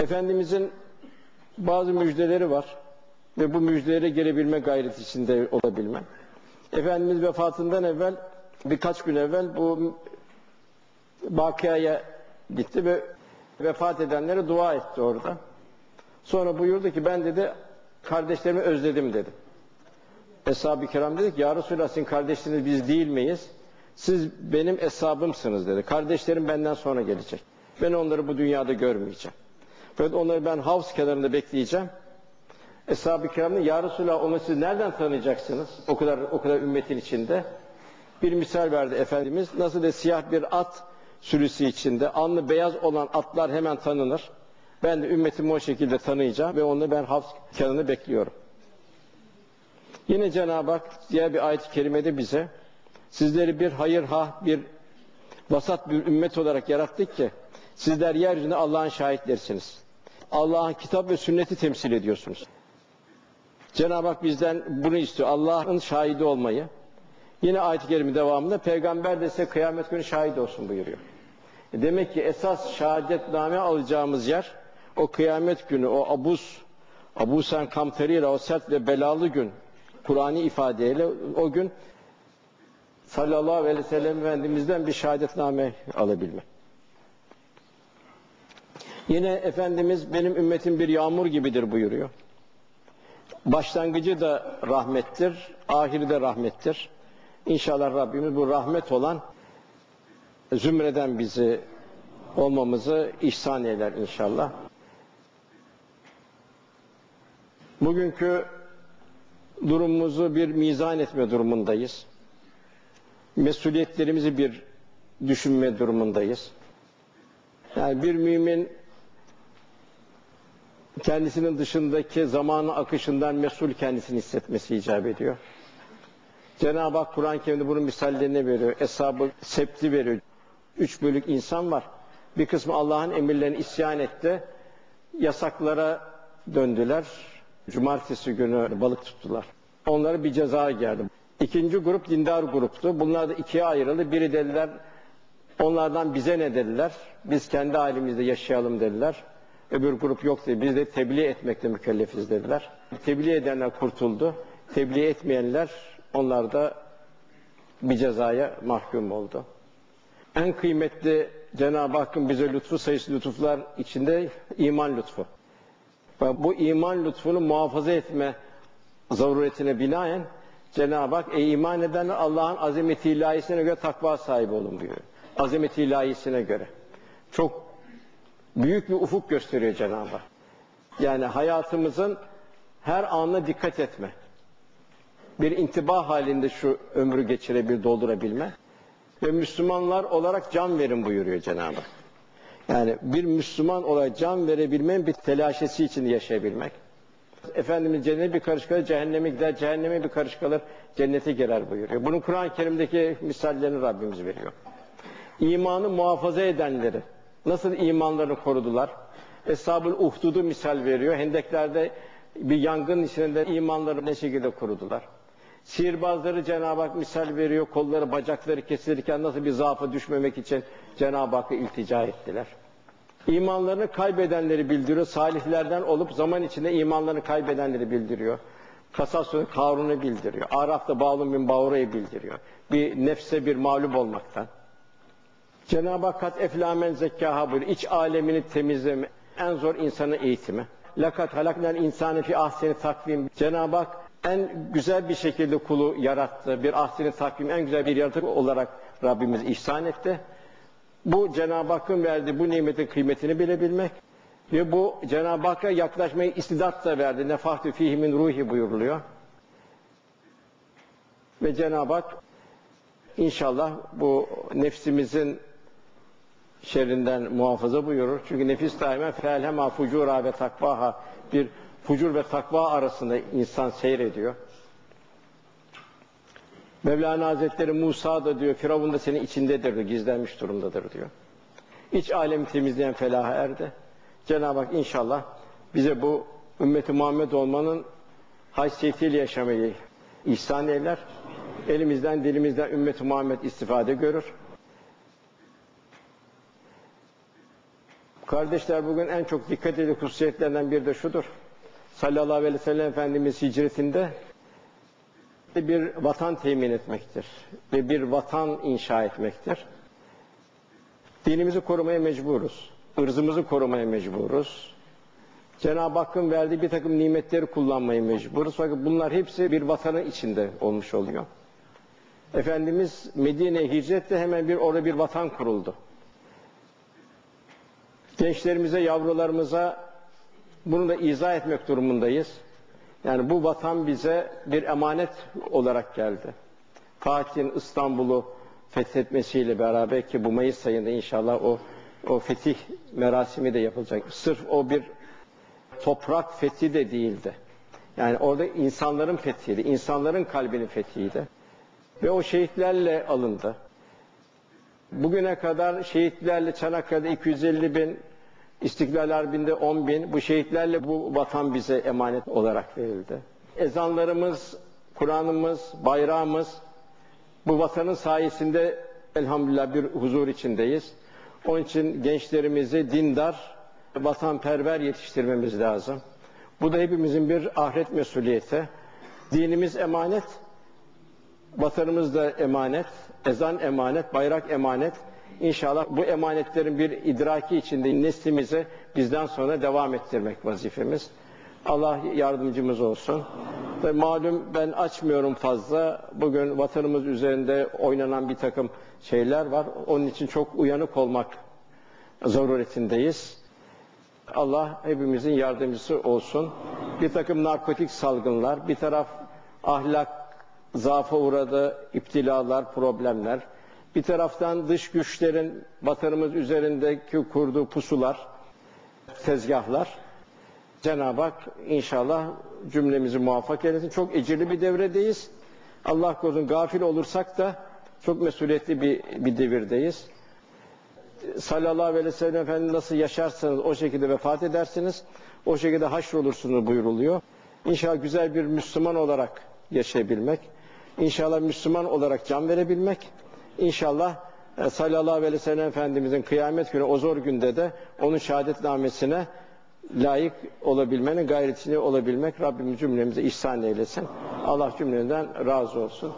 Efendimizin bazı müjdeleri var ve bu müjdelere gelebilme gayreti içinde olabilme. Efendimiz vefatından evvel birkaç gün evvel bu Bakıa'ya gitti ve vefat edenlere dua etti orada. Sonra buyurdu ki ben dedi kardeşlerimi özledim dedi. Eshab-ı kiram dedik ya Resulallah sizin kardeşleriniz biz değil miyiz? Siz benim hesabımsınız dedi. Kardeşlerim benden sonra gelecek. Ben onları bu dünyada görmeyeceğim. Fakat onları ben havz kenarında bekleyeceğim. Eshab-ı kiram dedi, ya Resulallah onu siz nereden tanıyacaksınız? O kadar o kadar ümmetin içinde. Bir misal verdi Efendimiz. Nasıl da siyah bir at sürüsü içinde alnı beyaz olan atlar hemen tanınır. Ben de ümmetimi o şekilde tanıyacağım ve onu ben havz kenarında bekliyorum. Yine Cenab-ı Hak diğer bir ayet-i kerimede bize sizleri bir hayır ha bir vasat bir ümmet olarak yarattık ki sizler yeryüzünde Allah'ın şahitlerisiniz. Allah'ın kitap ve sünneti temsil ediyorsunuz. Cenab-ı Hak bizden bunu istiyor. Allah'ın şahidi olmayı. Yine ayet-i kerime devamında peygamber de size kıyamet günü şahit olsun buyuruyor. E demek ki esas şehadetname alacağımız yer o kıyamet günü, o abuz, abusen kamteriyle, o sert ve belalı gün, Kur'an'ı ifadeyle o gün sallallahu aleyhi ve sellem Efendimiz'den bir şehadetname alabilmek. Yine Efendimiz benim ümmetim bir yağmur gibidir buyuruyor. Başlangıcı da rahmettir, ahiri de rahmettir. İnşallah Rabbimiz bu rahmet olan zümreden bizi olmamızı ihsan eder inşallah. Bugünkü durumumuzu bir mizan etme durumundayız. Mesuliyetlerimizi bir düşünme durumundayız. Yani bir mümin kendisinin dışındaki zamanın akışından mesul kendisini hissetmesi icap ediyor. Cenab-ı Hak Kur'an-ı Kerim'de bunun misallerini veriyor. Eshab-ı Sept'i veriyor. Üç bölük insan var. Bir kısmı Allah'ın emirlerini isyan etti. Yasaklara döndüler. Cumartesi günü balık tuttular. Onlara bir ceza geldi. İkinci grup dindar gruptu. Bunlar da ikiye ayrıldı. Biri dediler, onlardan bize ne dediler? Biz kendi halimizde yaşayalım dediler. Öbür grup yok dedi. Biz de tebliğ etmekle mükellefiz dediler. Tebliğ edenler kurtuldu. Tebliğ etmeyenler onlar da bir cezaya mahkum oldu. En kıymetli Cenab-ı Hakk'ın bize lütfu sayısı lütuflar içinde iman lütfu. Ve bu iman lütfunu muhafaza etme zaruretine binaen Cenab-ı Hak ey iman edenler Allah'ın azameti ilahisine göre takva sahibi olun diyor. Azameti ilahisine göre. Çok büyük bir ufuk gösteriyor Cenab-ı Hak. Yani hayatımızın her anına dikkat etme. Bir intibah halinde şu ömrü geçirebil, doldurabilme. Ve Müslümanlar olarak can verin buyuruyor Cenab-ı Hak. Yani bir Müslüman olarak can verebilmenin bir telaşesi için yaşayabilmek. Efendimiz cennete bir karış kalır, cehenneme gider, cehenneme bir karış kalır, cennete girer buyuruyor. Bunun Kur'an-ı Kerim'deki misallerini Rabbimiz veriyor. İmanı muhafaza edenleri, nasıl imanlarını korudular? Eshab-ül Uhdud'u misal veriyor. Hendeklerde bir yangın içinde imanlarını ne şekilde korudular? Sihirbazları Cenab-ı Hak misal veriyor. Kolları, bacakları kesilirken nasıl bir zaafa düşmemek için Cenab-ı Hakk'a iltica ettiler. İmanlarını kaybedenleri bildiriyor. Salihlerden olup zaman içinde imanlarını kaybedenleri bildiriyor. Kasas Karun'u bildiriyor. Araf'ta Bağlum bin Bağura'yı bildiriyor. Bir nefse bir mağlup olmaktan. Cenab-ı Hak kat eflamen zekkaha buyuruyor. İç alemini temizleme, en zor insanın eğitimi. Lakat halaknel insanı fi ahseni takvim. Cenab-ı Hak en güzel bir şekilde kulu yarattı. Bir ahseni takvim, en güzel bir yaratık olarak Rabbimiz ihsan etti. Bu Cenab-ı Hakk'ın verdiği bu nimetin kıymetini bilebilmek ve bu Cenab-ı Hakk'a yaklaşmayı istidat da verdi. Nefahtü fihimin ruhi buyuruluyor. Ve Cenab-ı Hak inşallah bu nefsimizin şerrinden muhafaza buyurur. Çünkü nefis daima felhema fucura ve takvaha bir fucur ve takva arasında insan seyrediyor. Mevlana Hazretleri Musa da diyor Firavun da senin içindedir diyor, gizlenmiş durumdadır diyor. İç alemi temizleyen felaha erdi. Cenab-ı Hak inşallah bize bu ümmeti Muhammed olmanın haysiyetiyle yaşamayı ihsan eyler. Elimizden, dilimizden ümmeti Muhammed istifade görür. Kardeşler bugün en çok dikkat edilen hususiyetlerinden biri de şudur. Sallallahu aleyhi ve sellem Efendimiz hicretinde bir vatan temin etmektir ve bir vatan inşa etmektir. Dinimizi korumaya mecburuz. ırzımızı korumaya mecburuz. Cenab-ı Hakk'ın verdiği bir takım nimetleri kullanmaya mecburuz. Fakat bunlar hepsi bir vatanın içinde olmuş oluyor. Efendimiz Medine'ye hicretle hemen bir orada bir vatan kuruldu. Gençlerimize, yavrularımıza bunu da izah etmek durumundayız. Yani bu vatan bize bir emanet olarak geldi. Fatih'in İstanbul'u fethetmesiyle beraber ki bu Mayıs ayında inşallah o o fetih merasimi de yapılacak. Sırf o bir toprak fethi de değildi. Yani orada insanların fethiydi, insanların kalbinin fethiydi. Ve o şehitlerle alındı. Bugüne kadar şehitlerle Çanakkale'de 250 bin, İstiklal Harbi'nde 10 bin, bu şehitlerle bu vatan bize emanet olarak verildi. Ezanlarımız, Kur'an'ımız, bayrağımız bu vatanın sayesinde elhamdülillah bir huzur içindeyiz. Onun için gençlerimizi dindar, vatanperver yetiştirmemiz lazım. Bu da hepimizin bir ahiret mesuliyeti. Dinimiz emanet, vatanımız da emanet, ezan emanet, bayrak emanet. İnşallah bu emanetlerin bir idraki içinde neslimize bizden sonra devam ettirmek vazifemiz. Allah yardımcımız olsun. Ve malum ben açmıyorum fazla. Bugün vatanımız üzerinde oynanan bir takım şeyler var. Onun için çok uyanık olmak zaruretindeyiz. Allah hepimizin yardımcısı olsun. Bir takım narkotik salgınlar, bir taraf ahlak zaafa uğradı, iptilalar, problemler. Bir taraftan dış güçlerin vatanımız üzerindeki kurduğu pusular, tezgahlar. Cenab-ı Hak inşallah cümlemizi muvaffak eylesin. Çok ecirli bir devredeyiz. Allah korusun gafil olursak da çok mesuliyetli bir, bir devirdeyiz. Sallallahu aleyhi ve sellem Efendimiz nasıl yaşarsanız o şekilde vefat edersiniz. O şekilde haşrolursunuz buyuruluyor. İnşallah güzel bir Müslüman olarak yaşayabilmek. İnşallah Müslüman olarak can verebilmek. İnşallah e, sallallahu aleyhi ve sellem Efendimizin kıyamet günü o zor günde de onun şehadetnamesine layık olabilmenin gayretini olabilmek Rabbim cümlemize ihsan eylesin. Allah cümleden razı olsun.